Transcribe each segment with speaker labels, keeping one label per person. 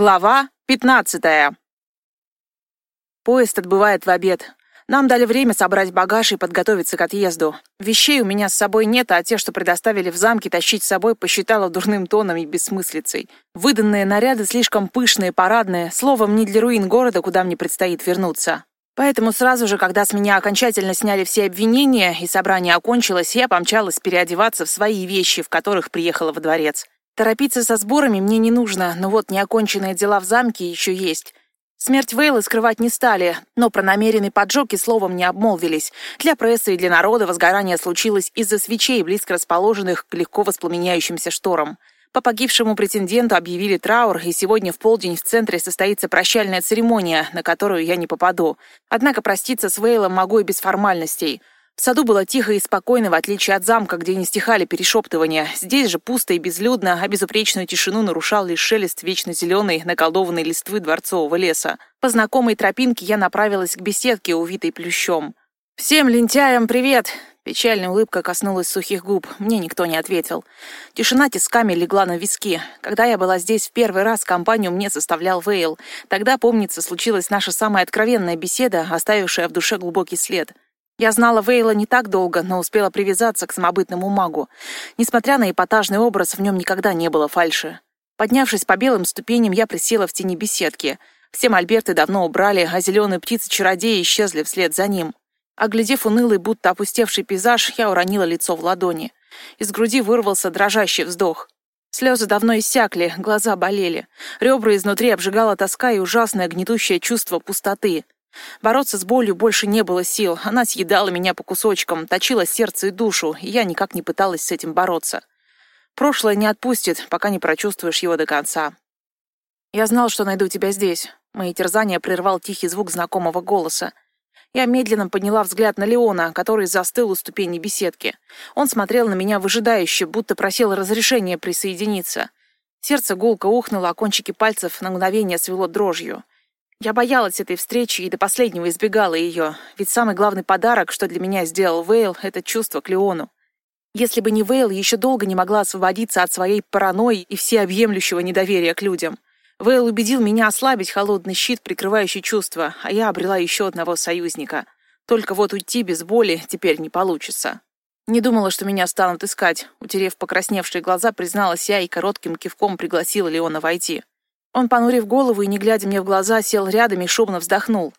Speaker 1: Глава пятнадцатая. Поезд отбывает в обед. Нам дали время собрать багаж и подготовиться к отъезду. Вещей у меня с собой нет, а те, что предоставили в замке, тащить с собой посчитала дурным тоном и бессмыслицей. Выданные наряды слишком пышные, парадные, словом, не для руин города, куда мне предстоит вернуться. Поэтому сразу же, когда с меня окончательно сняли все обвинения и собрание окончилось, я помчалась переодеваться в свои вещи, в которых приехала во дворец. Торопиться со сборами мне не нужно, но вот неоконченные дела в замке еще есть. Смерть Вейлы скрывать не стали, но про намеренный поджог и словом не обмолвились. Для прессы и для народа возгорание случилось из-за свечей, близко расположенных к легко воспламеняющимся шторам. По погибшему претенденту объявили траур, и сегодня в полдень в центре состоится прощальная церемония, на которую я не попаду. Однако проститься с Вейлом могу и без формальностей. В саду было тихо и спокойно, в отличие от замка, где не стихали перешептывания. Здесь же пусто и безлюдно, а безупречную тишину нарушал лишь шелест вечно зеленой, наколдованной листвы дворцового леса. По знакомой тропинке я направилась к беседке, увитой плющом. «Всем лентяям привет!» Печальная улыбка коснулась сухих губ. Мне никто не ответил. Тишина тисками легла на виски. Когда я была здесь в первый раз, компанию мне составлял Вейл. Тогда, помнится, случилась наша самая откровенная беседа, оставившая в душе глубокий след. Я знала Вейла не так долго, но успела привязаться к самобытному магу. Несмотря на эпатажный образ, в нем никогда не было фальши. Поднявшись по белым ступеням, я присела в тени беседки. Все мольберты давно убрали, а зеленые птицы-чародеи исчезли вслед за ним. Оглядев унылый, будто опустевший пейзаж, я уронила лицо в ладони. Из груди вырвался дрожащий вздох. Слезы давно иссякли, глаза болели. Ребра изнутри обжигала тоска и ужасное гнетущее чувство пустоты. Бороться с болью больше не было сил. Она съедала меня по кусочкам, точила сердце и душу, и я никак не пыталась с этим бороться. Прошлое не отпустит, пока не прочувствуешь его до конца. Я знал, что найду тебя здесь. Мои терзания прервал тихий звук знакомого голоса. Я медленно подняла взгляд на Леона, который застыл у ступени беседки. Он смотрел на меня выжидающе, будто просил разрешения присоединиться. Сердце гулко ухнуло, а кончики пальцев на мгновение свело дрожью. Я боялась этой встречи и до последнего избегала ее, ведь самый главный подарок, что для меня сделал Вейл, — это чувство к Леону. Если бы не Вейл, еще долго не могла освободиться от своей паранойи и всеобъемлющего недоверия к людям. Вейл убедил меня ослабить холодный щит, прикрывающий чувства, а я обрела еще одного союзника. Только вот уйти без боли теперь не получится. Не думала, что меня станут искать. Утерев покрасневшие глаза, призналась я и коротким кивком пригласила Леона войти. Он, понурив голову и не глядя мне в глаза, сел рядом и шумно вздохнул.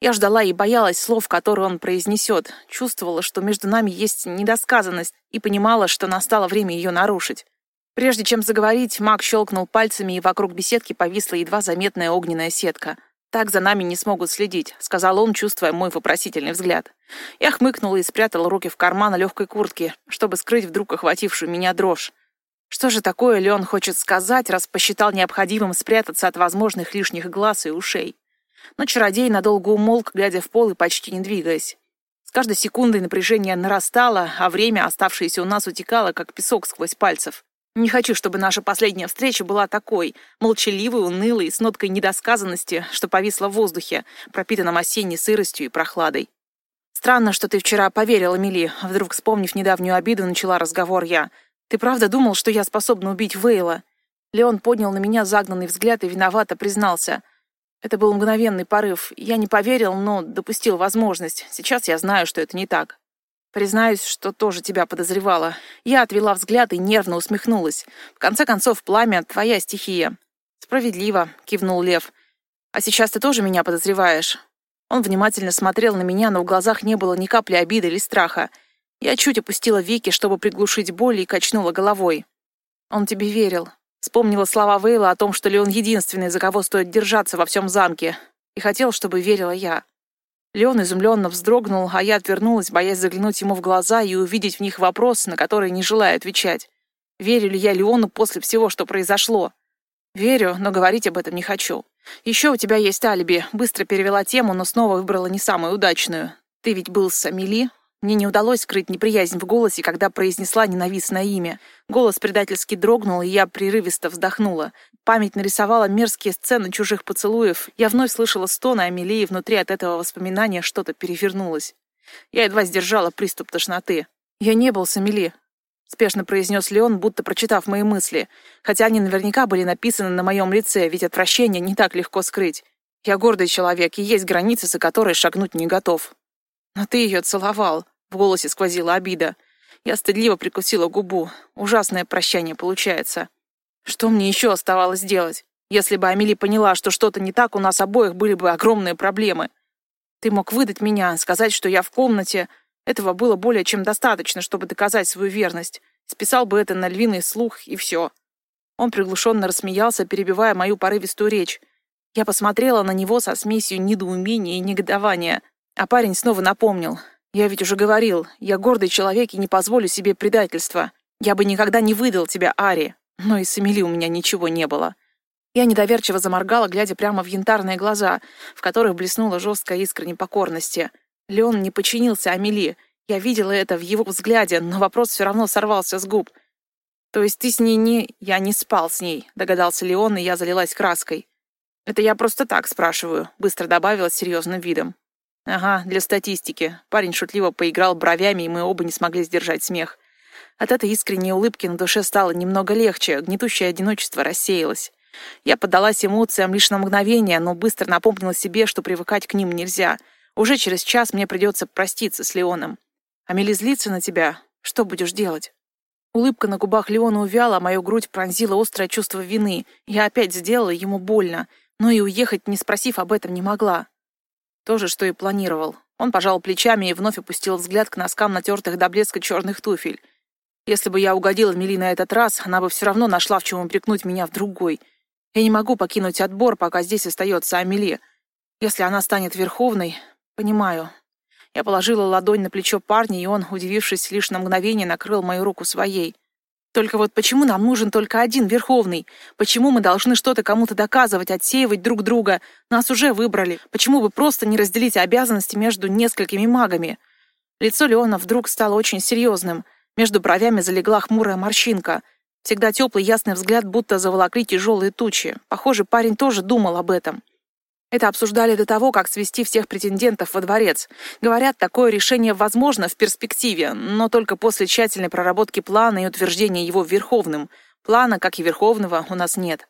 Speaker 1: Я ждала и боялась слов, которые он произнесет, чувствовала, что между нами есть недосказанность, и понимала, что настало время ее нарушить. Прежде чем заговорить, маг щелкнул пальцами, и вокруг беседки повисла едва заметная огненная сетка. «Так за нами не смогут следить», — сказал он, чувствуя мой вопросительный взгляд. Я хмыкнула и спрятала руки в карман легкой куртки, чтобы скрыть вдруг охватившую меня дрожь. Что же такое Леон хочет сказать, раз посчитал необходимым спрятаться от возможных лишних глаз и ушей? Но чародей надолго умолк, глядя в пол и почти не двигаясь. С каждой секундой напряжение нарастало, а время, оставшееся у нас, утекало, как песок сквозь пальцев. Не хочу, чтобы наша последняя встреча была такой, молчаливой, унылой, с ноткой недосказанности, что повисла в воздухе, пропитанном осенней сыростью и прохладой. «Странно, что ты вчера поверила, Мили», — вдруг вспомнив недавнюю обиду, начала разговор я — ты правда думал, что я способна убить Вейла?» Леон поднял на меня загнанный взгляд и виновато признался. Это был мгновенный порыв. Я не поверил, но допустил возможность. Сейчас я знаю, что это не так. Признаюсь, что тоже тебя подозревала. Я отвела взгляд и нервно усмехнулась. В конце концов, пламя — твоя стихия. «Справедливо», — кивнул Лев. «А сейчас ты тоже меня подозреваешь?» Он внимательно смотрел на меня, но в глазах не было ни капли обиды или страха. Я чуть опустила веки, чтобы приглушить боль, и качнула головой. «Он тебе верил». Вспомнила слова Вейла о том, что Леон единственный, за кого стоит держаться во всем замке, и хотел, чтобы верила я. Леон изумленно вздрогнул, а я отвернулась, боясь заглянуть ему в глаза и увидеть в них вопрос, на который не желаю отвечать. Верю ли я Леону после всего, что произошло? Верю, но говорить об этом не хочу. Еще у тебя есть алиби. Быстро перевела тему, но снова выбрала не самую удачную. Ты ведь был с Амели? Мне не удалось скрыть неприязнь в голосе, когда произнесла ненавистное имя. Голос предательски дрогнул, и я прерывисто вздохнула. Память нарисовала мерзкие сцены чужих поцелуев. Я вновь слышала стоны Амелии, и внутри от этого воспоминания что-то перевернулось. Я едва сдержала приступ тошноты. Я не был с Амели. спешно произнес Леон, будто прочитав мои мысли, хотя они наверняка были написаны на моем лице, ведь отвращение не так легко скрыть. Я гордый человек, и есть границы, за которые шагнуть не готов. Но ты ее целовал, в голосе сквозила обида. Я стыдливо прикусила губу. Ужасное прощание получается. Что мне еще оставалось делать? Если бы Амели поняла, что что-то не так, у нас обоих были бы огромные проблемы. Ты мог выдать меня, сказать, что я в комнате. Этого было более чем достаточно, чтобы доказать свою верность. Списал бы это на львиный слух, и все. Он приглушенно рассмеялся, перебивая мою порывистую речь. Я посмотрела на него со смесью недоумения и негодования. А парень снова напомнил. «Я ведь уже говорил, я гордый человек и не позволю себе предательства. Я бы никогда не выдал тебя, Ари. Но и с Эмили у меня ничего не было». Я недоверчиво заморгала, глядя прямо в янтарные глаза, в которых блеснула жесткая искра непокорности. Леон не подчинился Амели. Я видела это в его взгляде, но вопрос все равно сорвался с губ. «То есть ты с ней не...» «Я не спал с ней», — догадался Леон, и я залилась краской. «Это я просто так спрашиваю», — быстро добавила с серьезным видом. «Ага, для статистики». Парень шутливо поиграл бровями, и мы оба не смогли сдержать смех. От этой искренней улыбки на душе стало немного легче, гнетущее одиночество рассеялось. Я поддалась эмоциям лишь на мгновение, но быстро напомнила себе, что привыкать к ним нельзя. Уже через час мне придется проститься с Леоном. Амели злится на тебя. Что будешь делать? Улыбка на губах Леона увяла, а мою грудь пронзила острое чувство вины. Я опять сделала ему больно, но и уехать, не спросив об этом, не могла. То же, что и планировал. Он пожал плечами и вновь опустил взгляд к носкам натертых до блеска черных туфель. Если бы я угодила Мели на этот раз, она бы все равно нашла в чем упрекнуть меня в другой — я не могу покинуть отбор, пока здесь остается Амели. Если она станет верховной, понимаю. Я положила ладонь на плечо парня, и он, удивившись лишь на мгновение, накрыл мою руку своей. Только вот почему нам нужен только один верховный? Почему мы должны что-то кому-то доказывать, отсеивать друг друга? Нас уже выбрали. Почему бы просто не разделить обязанности между несколькими магами? Лицо Леона вдруг стало очень серьезным. Между бровями залегла хмурая морщинка — Всегда теплый ясный взгляд будто заволокли тяжелые тучи. Похоже, парень тоже думал об этом. Это обсуждали до того, как свести всех претендентов во дворец. Говорят, такое решение возможно в перспективе, но только после тщательной проработки плана и утверждения его верховным. Плана, как и верховного, у нас нет.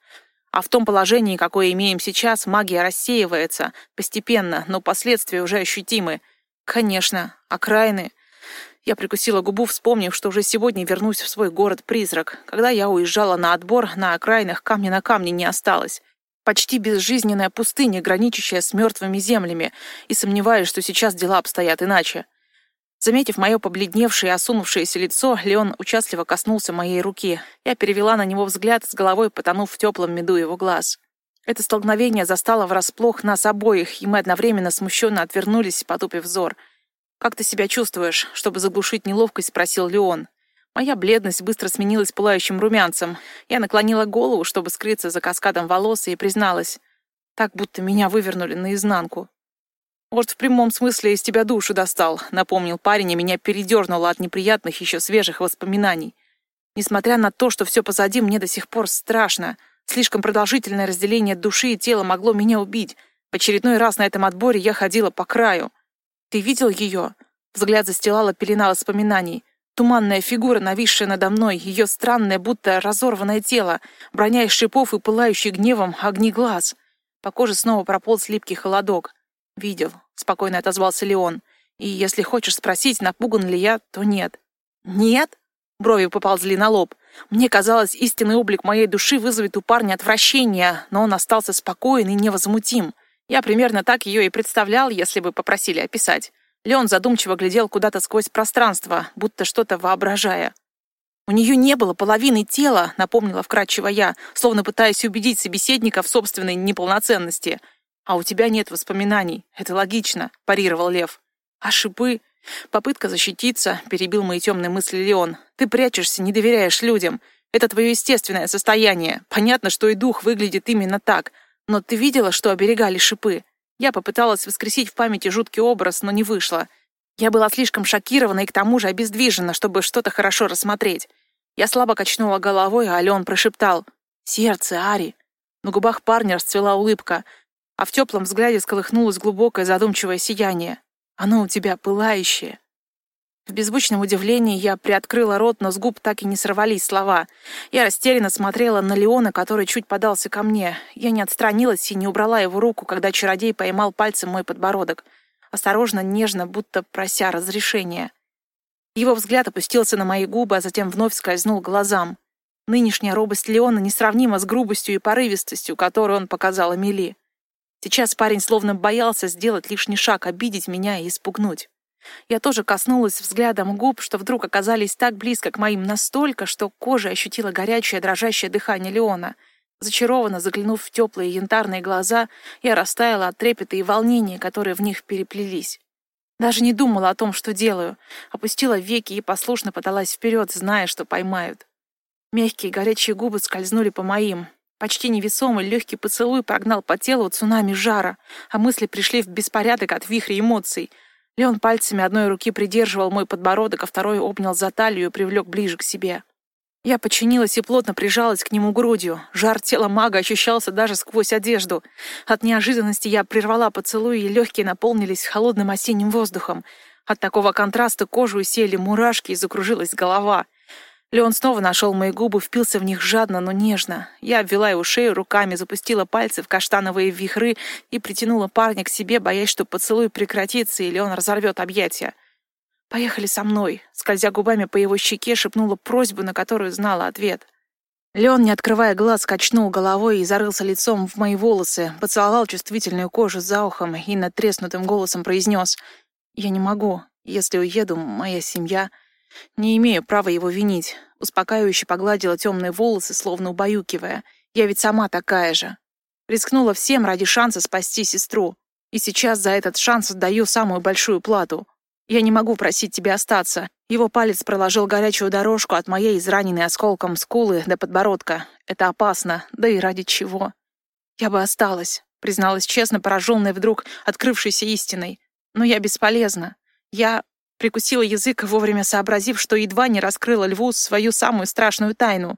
Speaker 1: А в том положении, какое имеем сейчас, магия рассеивается постепенно, но последствия уже ощутимы. Конечно, окраины я прикусила губу, вспомнив, что уже сегодня вернусь в свой город-призрак. Когда я уезжала на отбор, на окраинах камня на камне не осталось. Почти безжизненная пустыня, граничащая с мертвыми землями, и сомневаюсь, что сейчас дела обстоят иначе. Заметив мое побледневшее и осунувшееся лицо, Леон участливо коснулся моей руки. Я перевела на него взгляд, с головой потонув в теплом меду его глаз. Это столкновение застало врасплох нас обоих, и мы одновременно смущенно отвернулись, потупив взор — «Как ты себя чувствуешь?» — чтобы заглушить неловкость, спросил Леон. Моя бледность быстро сменилась пылающим румянцем. Я наклонила голову, чтобы скрыться за каскадом волос, и призналась. Так, будто меня вывернули наизнанку. «Вот в прямом смысле из тебя душу достал», — напомнил парень, и меня передернуло от неприятных, еще свежих воспоминаний. Несмотря на то, что все позади, мне до сих пор страшно. Слишком продолжительное разделение души и тела могло меня убить. В очередной раз на этом отборе я ходила по краю. Ты видел ее?» Взгляд застилала пелена воспоминаний. Туманная фигура, нависшая надо мной, ее странное, будто разорванное тело, броня из шипов и пылающий гневом огни глаз. По коже снова прополз липкий холодок. «Видел», — спокойно отозвался Леон. «И если хочешь спросить, напуган ли я, то нет». «Нет?» — брови поползли на лоб. Мне казалось, истинный облик моей души вызовет у парня отвращение, но он остался спокоен и невозмутим. Я примерно так ее и представлял, если бы попросили описать. Леон задумчиво глядел куда-то сквозь пространство, будто что-то воображая. «У нее не было половины тела», — напомнила вкратчиво я, словно пытаясь убедить собеседника в собственной неполноценности. «А у тебя нет воспоминаний. Это логично», — парировал Лев. «А шипы?» Попытка защититься, перебил мои темные мысли Леон. «Ты прячешься, не доверяешь людям. Это твое естественное состояние. Понятно, что и дух выглядит именно так. Но ты видела, что оберегали шипы? Я попыталась воскресить в памяти жуткий образ, но не вышло. Я была слишком шокирована и к тому же обездвижена, чтобы что-то хорошо рассмотреть. Я слабо качнула головой, а Ален прошептал «Сердце, Ари!». На губах парня расцвела улыбка, а в теплом взгляде сколыхнулось глубокое задумчивое сияние. «Оно у тебя пылающее». В беззвучном удивлении я приоткрыла рот, но с губ так и не сорвались слова. Я растерянно смотрела на Леона, который чуть подался ко мне. Я не отстранилась и не убрала его руку, когда чародей поймал пальцем мой подбородок. Осторожно, нежно, будто прося разрешения. Его взгляд опустился на мои губы, а затем вновь скользнул глазам. Нынешняя робость Леона несравнима с грубостью и порывистостью, которую он показал Амели. Сейчас парень словно боялся сделать лишний шаг, обидеть меня и испугнуть. Я тоже коснулась взглядом губ, что вдруг оказались так близко к моим настолько, что кожа ощутила горячее дрожащее дыхание Леона. Зачарованно заглянув в теплые янтарные глаза, я растаяла от трепета и волнения, которые в них переплелись. Даже не думала о том, что делаю. Опустила веки и послушно подалась вперед, зная, что поймают. Мягкие горячие губы скользнули по моим. Почти невесомый легкий поцелуй прогнал по телу цунами жара, а мысли пришли в беспорядок от вихря эмоций — Леон пальцами одной руки придерживал мой подбородок, а второй обнял за талию и привлек ближе к себе. Я подчинилась и плотно прижалась к нему грудью. Жар тела мага ощущался даже сквозь одежду. От неожиданности я прервала поцелуй, и легкие наполнились холодным осенним воздухом. От такого контраста кожу усели мурашки и закружилась голова. Леон снова нашел мои губы, впился в них жадно, но нежно. Я обвела его шею руками, запустила пальцы в каштановые вихры и притянула парня к себе, боясь, что поцелуй прекратится или он разорвет объятия. «Поехали со мной», — скользя губами по его щеке, шепнула просьбу, на которую знала ответ. Леон, не открывая глаз, качнул головой и зарылся лицом в мои волосы, поцеловал чувствительную кожу за ухом и над треснутым голосом произнес «Я не могу. Если уеду, моя семья...» Не имею права его винить. Успокаивающе погладила темные волосы, словно убаюкивая. Я ведь сама такая же. Рискнула всем ради шанса спасти сестру. И сейчас за этот шанс отдаю самую большую плату. Я не могу просить тебя остаться. Его палец проложил горячую дорожку от моей израненной осколком скулы до подбородка. Это опасно. Да и ради чего? Я бы осталась, призналась честно, пораженная вдруг открывшейся истиной. Но я бесполезна. Я Прикусила язык, вовремя сообразив, что едва не раскрыла льву свою самую страшную тайну.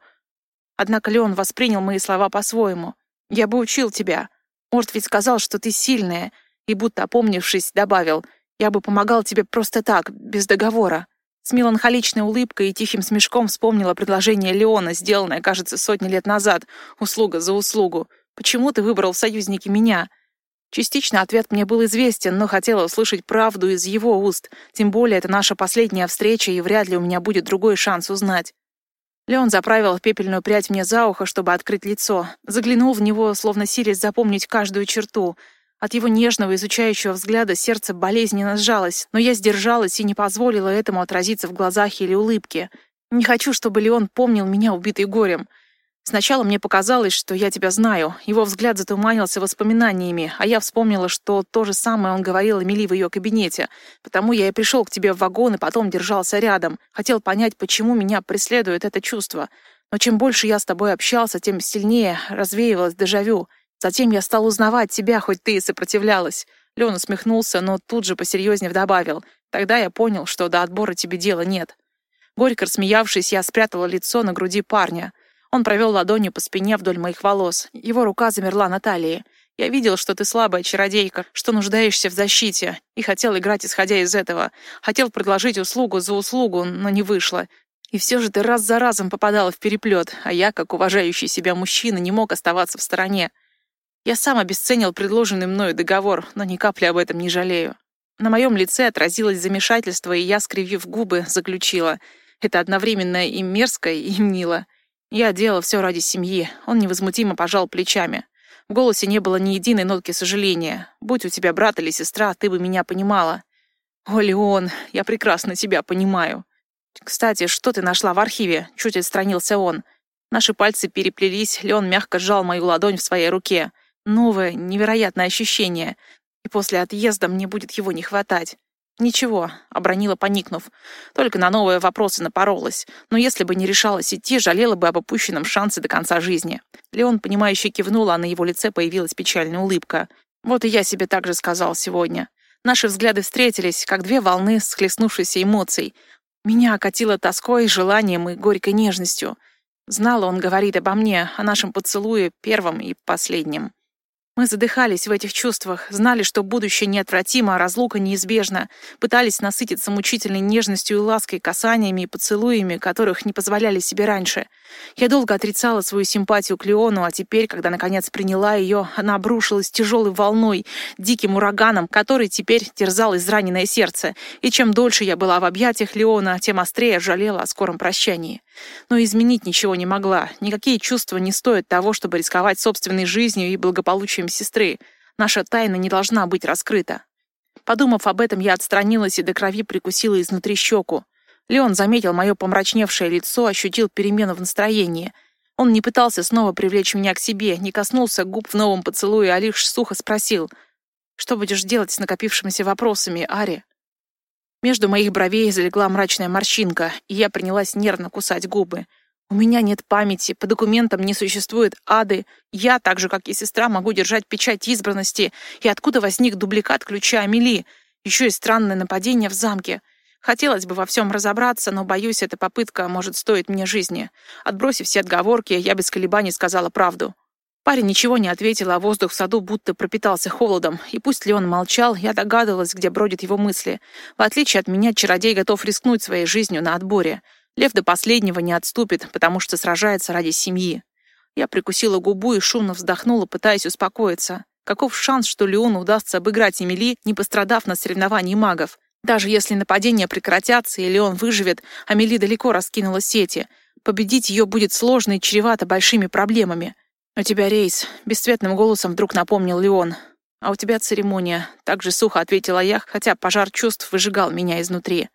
Speaker 1: Однако Леон воспринял мои слова по-своему. «Я бы учил тебя. Орт ведь сказал, что ты сильная». И будто опомнившись, добавил, «Я бы помогал тебе просто так, без договора». С меланхоличной улыбкой и тихим смешком вспомнила предложение Леона, сделанное, кажется, сотни лет назад. Услуга за услугу. «Почему ты выбрал в союзники меня?» Частично ответ мне был известен, но хотела услышать правду из его уст. Тем более это наша последняя встреча, и вряд ли у меня будет другой шанс узнать. Леон заправил пепельную прядь мне за ухо, чтобы открыть лицо. Заглянул в него, словно силясь запомнить каждую черту. От его нежного, изучающего взгляда сердце болезненно сжалось, но я сдержалась и не позволила этому отразиться в глазах или улыбке. Не хочу, чтобы Леон помнил меня убитой горем. Сначала мне показалось, что я тебя знаю. Его взгляд затуманился воспоминаниями, а я вспомнила, что то же самое он говорил Эмили в ее кабинете. Потому я и пришел к тебе в вагон и потом держался рядом. Хотел понять, почему меня преследует это чувство. Но чем больше я с тобой общался, тем сильнее развеивалось дежавю. Затем я стал узнавать тебя, хоть ты и сопротивлялась. Лен усмехнулся, но тут же посерьезнее добавил. Тогда я понял, что до отбора тебе дела нет. Горько рассмеявшись, я спрятала лицо на груди парня. Он провел ладонью по спине вдоль моих волос. Его рука замерла на талии. Я видел, что ты слабая чародейка, что нуждаешься в защите, и хотел играть, исходя из этого. Хотел предложить услугу за услугу, но не вышло. И все же ты раз за разом попадала в переплет, а я, как уважающий себя мужчина, не мог оставаться в стороне. Я сам обесценил предложенный мною договор, но ни капли об этом не жалею. На моем лице отразилось замешательство, и я, скривив губы, заключила. Это одновременно и мерзко, и мило. Я делал все ради семьи. Он невозмутимо пожал плечами. В голосе не было ни единой нотки сожаления. Будь у тебя брат или сестра, ты бы меня понимала. О, Леон, я прекрасно тебя понимаю. Кстати, что ты нашла в архиве? Чуть отстранился он. Наши пальцы переплелись, Леон мягко сжал мою ладонь в своей руке. Новое, невероятное ощущение. И после отъезда мне будет его не хватать. «Ничего», — обронила, поникнув. Только на новые вопросы напоролась. Но если бы не решалась идти, жалела бы об опущенном шансе до конца жизни. Леон, понимающе кивнул, а на его лице появилась печальная улыбка. «Вот и я себе так же сказал сегодня. Наши взгляды встретились, как две волны схлестнувшихся эмоций. Меня окатило тоской, желанием и горькой нежностью. Знала, он говорит обо мне, о нашем поцелуе, первом и последнем. Мы задыхались в этих чувствах, знали, что будущее неотвратимо, а разлука неизбежна, пытались насытиться мучительной нежностью и лаской, касаниями и поцелуями, которых не позволяли себе раньше. Я долго отрицала свою симпатию к Леону, а теперь, когда наконец приняла ее, она обрушилась тяжелой волной, диким ураганом, который теперь терзал израненное сердце. И чем дольше я была в объятиях Леона, тем острее жалела о скором прощании. Но изменить ничего не могла. Никакие чувства не стоят того, чтобы рисковать собственной жизнью и благополучием сестры. Наша тайна не должна быть раскрыта. Подумав об этом, я отстранилась и до крови прикусила изнутри щеку. Леон заметил мое помрачневшее лицо, ощутил перемену в настроении. Он не пытался снова привлечь меня к себе, не коснулся губ в новом поцелуе, а лишь сухо спросил, «Что будешь делать с накопившимися вопросами, Ари?» Между моих бровей залегла мрачная морщинка, и я принялась нервно кусать губы. У меня нет памяти, по документам не существует ады. Я, так же, как и сестра, могу держать печать избранности. И откуда возник дубликат ключа Амели? Еще и странное нападение в замке. Хотелось бы во всем разобраться, но, боюсь, эта попытка может стоить мне жизни. Отбросив все отговорки, я без колебаний сказала правду. Парень ничего не ответил, а воздух в саду будто пропитался холодом. И пусть Леон молчал, я догадывалась, где бродят его мысли. В отличие от меня, чародей готов рискнуть своей жизнью на отборе. Лев до последнего не отступит, потому что сражается ради семьи. Я прикусила губу и шумно вздохнула, пытаясь успокоиться. Каков шанс, что Леону удастся обыграть Эмили, не пострадав на соревновании магов? Даже если нападения прекратятся и Леон выживет, Амели далеко раскинула сети. Победить ее будет сложно и чревато большими проблемами. «У тебя рейс», — бесцветным голосом вдруг напомнил Леон. «А у тебя церемония», — также сухо ответила я, хотя пожар чувств выжигал меня изнутри.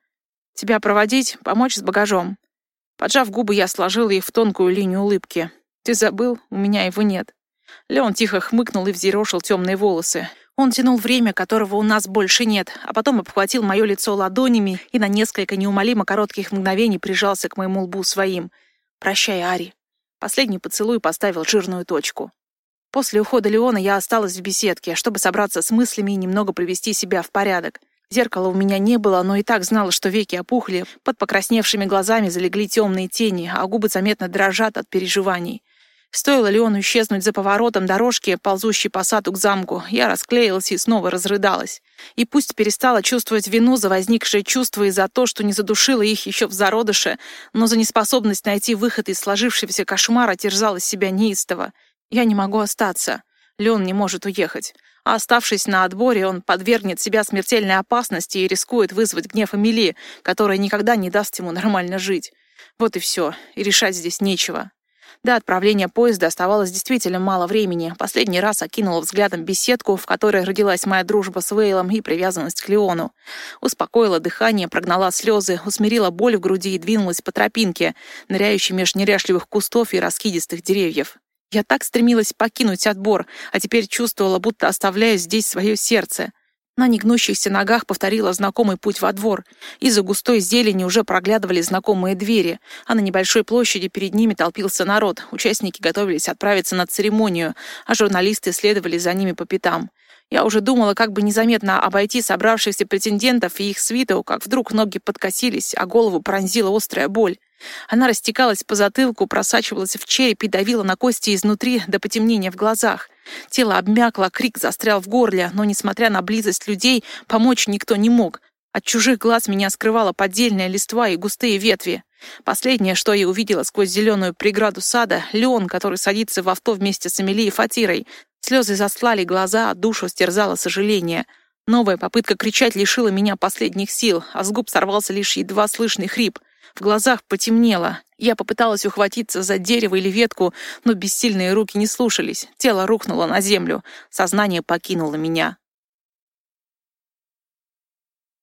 Speaker 1: Тебя проводить, помочь с багажом?» Поджав губы, я сложила их в тонкую линию улыбки. «Ты забыл? У меня его нет». Леон тихо хмыкнул и взъерошил темные волосы. Он тянул время, которого у нас больше нет, а потом обхватил мое лицо ладонями и на несколько неумолимо коротких мгновений прижался к моему лбу своим. «Прощай, Ари». Последний поцелуй поставил жирную точку. После ухода Леона я осталась в беседке, чтобы собраться с мыслями и немного привести себя в порядок. Зеркала у меня не было, но и так знала, что веки опухли, под покрасневшими глазами залегли темные тени, а губы заметно дрожат от переживаний. Стоило Леону исчезнуть за поворотом дорожки, ползущей по саду к замку, я расклеилась и снова разрыдалась. И пусть перестала чувствовать вину за возникшие чувства и за то, что не задушила их еще в зародыше, но за неспособность найти выход из сложившегося кошмара терзала себя неистово. Я не могу остаться. Леон не может уехать. А оставшись на отборе, он подвергнет себя смертельной опасности и рискует вызвать гнев Эмили, которая никогда не даст ему нормально жить. Вот и все, и решать здесь нечего. До отправления поезда оставалось действительно мало времени. Последний раз окинула взглядом беседку, в которой родилась моя дружба с Вейлом и привязанность к Леону. Успокоила дыхание, прогнала слезы, усмирила боль в груди и двинулась по тропинке, ныряющей меж неряшливых кустов и раскидистых деревьев. Я так стремилась покинуть отбор, а теперь чувствовала, будто оставляю здесь свое сердце. На негнущихся ногах повторила знакомый путь во двор. Из-за густой зелени уже проглядывали знакомые двери, а на небольшой площади перед ними толпился народ. Участники готовились отправиться на церемонию, а журналисты следовали за ними по пятам. Я уже думала, как бы незаметно обойти собравшихся претендентов и их свиту, как вдруг ноги подкосились, а голову пронзила острая боль. Она растекалась по затылку, просачивалась в череп и давила на кости изнутри до потемнения в глазах. Тело обмякло, крик застрял в горле, но, несмотря на близость людей, помочь никто не мог. От чужих глаз меня скрывала поддельная листва и густые ветви. Последнее, что я увидела сквозь зеленую преграду сада, Леон, который садится в авто вместе с Эмили и Фатирой. Слезы застлали глаза, а душу стерзало сожаление. Новая попытка кричать лишила меня последних сил, а с губ сорвался лишь едва слышный хрип — в глазах потемнело. Я попыталась ухватиться за дерево или ветку, но бессильные руки не слушались. Тело рухнуло на землю. Сознание покинуло меня.